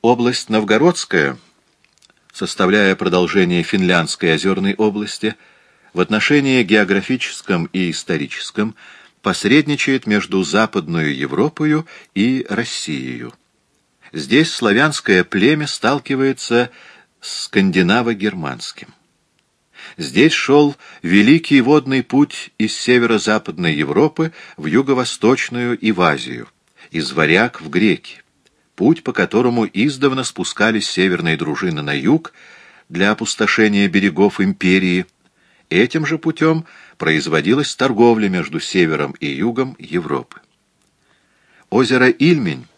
Область Новгородская, составляя продолжение Финляндской озерной области, в отношении географическом и историческом посредничает между Западную Европою и Россией. Здесь славянское племя сталкивается с скандинаво-германским. Здесь шел великий водный путь из северо-западной Европы в юго-восточную и в Азию, из варяг в греки, путь, по которому издавна спускались северные дружины на юг для опустошения берегов империи. Этим же путем производилась торговля между севером и югом Европы. Озеро Ильмень,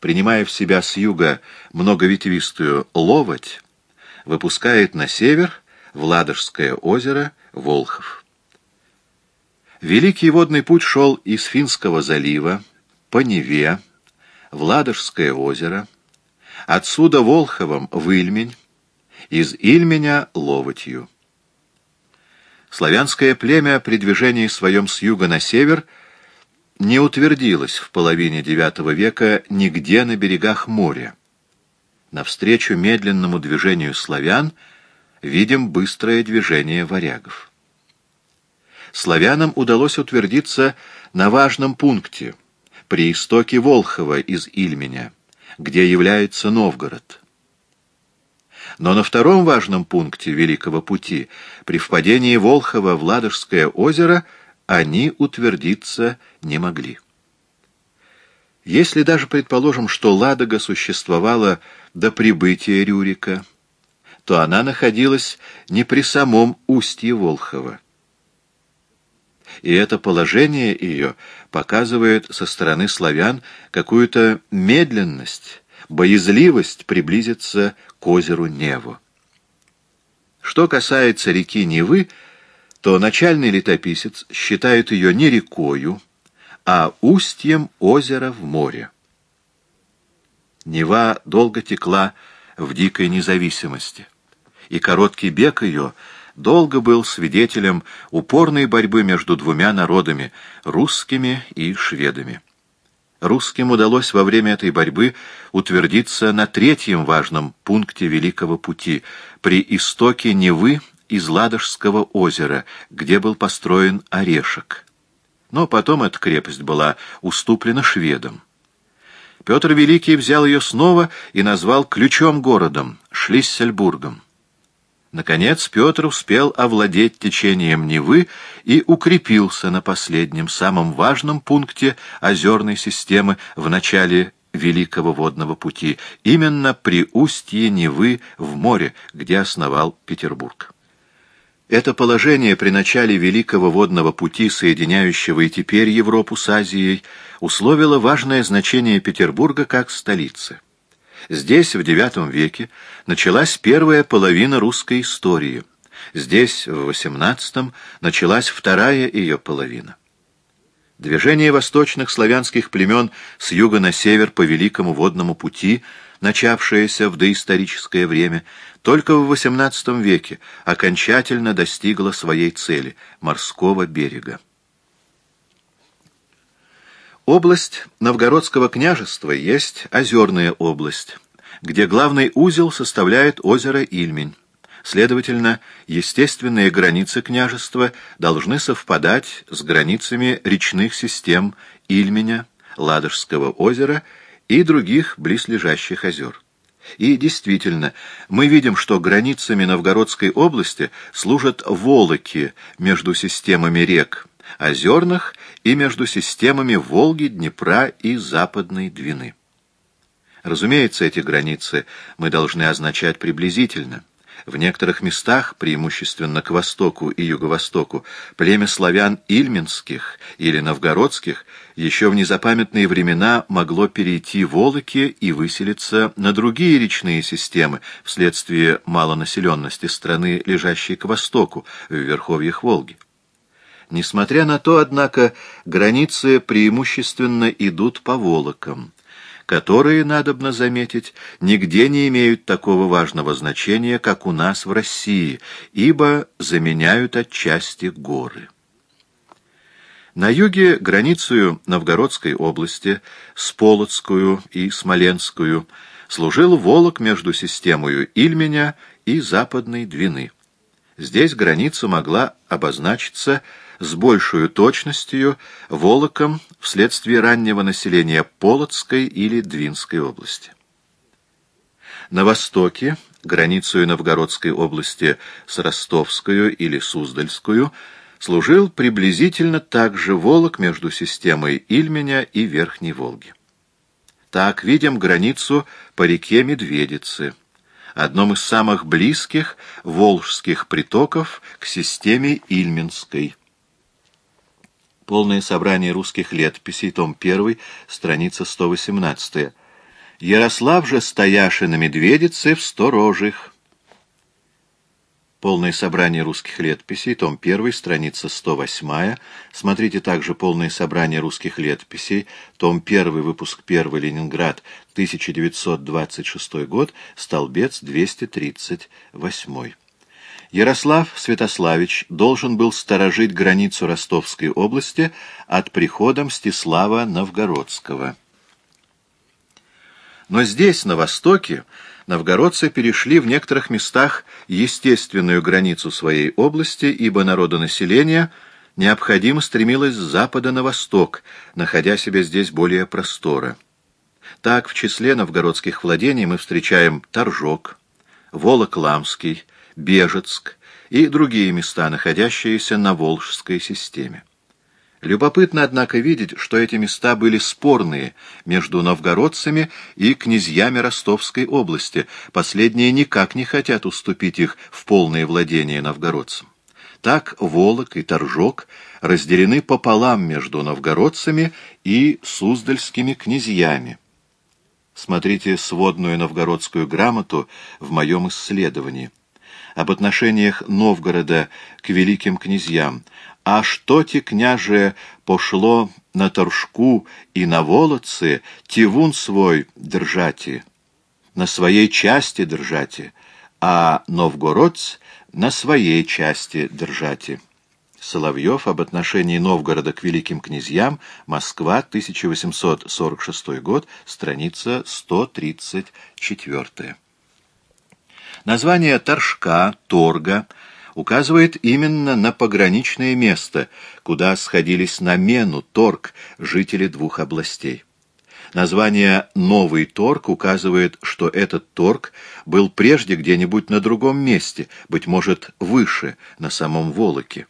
принимая в себя с юга многоветвистую ловоть, выпускает на север в озеро Волхов. Великий водный путь шел из Финского залива по Неве в Ладожское озеро, отсюда Волховом в Ильмень, из Ильменя Ловотью. Славянское племя при движении своем с юга на север не утвердилось в половине IX века нигде на берегах моря. Навстречу медленному движению славян видим быстрое движение варягов. Славянам удалось утвердиться на важном пункте, при истоке Волхова из Ильменя, где является Новгород. Но на втором важном пункте Великого Пути, при впадении Волхова в Ладожское озеро, они утвердиться не могли. Если даже предположим, что Ладога существовала до прибытия Рюрика, то она находилась не при самом устье Волхова. И это положение ее показывает со стороны славян какую-то медленность, боязливость приблизиться к озеру Неву. Что касается реки Невы, то начальный летописец считает ее не рекою, а устьем озера в море. Нева долго текла в дикой независимости, и короткий бег ее долго был свидетелем упорной борьбы между двумя народами — русскими и шведами. Русским удалось во время этой борьбы утвердиться на третьем важном пункте Великого Пути, при истоке Невы из Ладожского озера, где был построен Орешек. Но потом эта крепость была уступлена шведам. Петр Великий взял ее снова и назвал ключом городом, Шлиссельбургом. Наконец Петр успел овладеть течением Невы и укрепился на последнем, самом важном пункте озерной системы в начале Великого водного пути, именно при устье Невы в море, где основал Петербург. Это положение при начале Великого водного пути, соединяющего и теперь Европу с Азией, условило важное значение Петербурга как столицы. Здесь в IX веке началась первая половина русской истории. Здесь в XVIII началась вторая ее половина. Движение восточных славянских племен с юга на север по Великому водному пути, начавшееся в доисторическое время, только в XVIII веке окончательно достигло своей цели – морского берега. Область Новгородского княжества есть озерная область, где главный узел составляет озеро Ильмень. Следовательно, естественные границы княжества должны совпадать с границами речных систем Ильменя, Ладожского озера и других близлежащих озер. И действительно, мы видим, что границами Новгородской области служат волоки между системами рек, озерных и между системами Волги, Днепра и Западной Двины. Разумеется, эти границы мы должны означать приблизительно. В некоторых местах, преимущественно к востоку и юго-востоку, племя славян ильминских или новгородских еще в незапамятные времена могло перейти Волоки и выселиться на другие речные системы вследствие малонаселенности страны, лежащей к востоку, в верховьях Волги. Несмотря на то, однако, границы преимущественно идут по волокам, которые, надобно заметить, нигде не имеют такого важного значения, как у нас в России, ибо заменяют отчасти горы. На юге границу Новгородской области, с Полоцкую и Смоленскую, служил Волок между системою Ильменя и Западной Двины. Здесь граница могла обозначиться с большей точностью Волоком вследствие раннего населения Полоцкой или Двинской области. На востоке, границу Новгородской области с Ростовскую или Суздальскую, служил приблизительно так же Волок между системой Ильменя и Верхней Волги. Так видим границу по реке Медведицы, одном из самых близких волжских притоков к системе Ильменской. Полное собрание русских летописей, том 1, страница 118. Ярослав же, стояши на Медведице, в сторожих. Полное собрание русских летописей, том 1, страница 108. Смотрите также полное собрание русских летописей, том 1, выпуск 1, Ленинград, 1926 год, столбец 238. Ярослав Святославич должен был сторожить границу Ростовской области от прихода Мстислава Новгородского. Но здесь, на востоке, новгородцы перешли в некоторых местах естественную границу своей области, ибо народонаселение необходимо стремилось с запада на восток, находя себе здесь более простора. Так, в числе новгородских владений мы встречаем Торжок, Волок-Ламский, Бежецк и другие места, находящиеся на Волжской системе. Любопытно, однако, видеть, что эти места были спорные между новгородцами и князьями Ростовской области. Последние никак не хотят уступить их в полное владение новгородцам. Так Волок и Торжок разделены пополам между новгородцами и суздальскими князьями. Смотрите сводную новгородскую грамоту в моем исследовании. Об отношениях Новгорода к великим князьям, а что те, княже, пошло на торжку и на волоцы, тивун свой держати, на своей части держати, а новгородц на своей части держати. Соловьев об отношении Новгорода к великим князьям, Москва, 1846 год, страница 134. Название Торжка, Торга — указывает именно на пограничное место, куда сходились на Мену, Торг, жители двух областей. Название «Новый торг» указывает, что этот торг был прежде где-нибудь на другом месте, быть может, выше, на самом Волоке.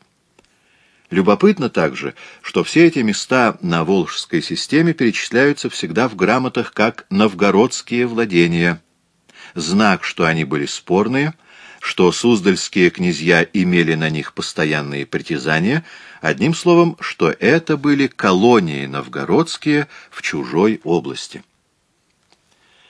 Любопытно также, что все эти места на Волжской системе перечисляются всегда в грамотах как «новгородские владения». Знак, что они были спорные, что суздальские князья имели на них постоянные притязания, одним словом, что это были колонии новгородские в чужой области.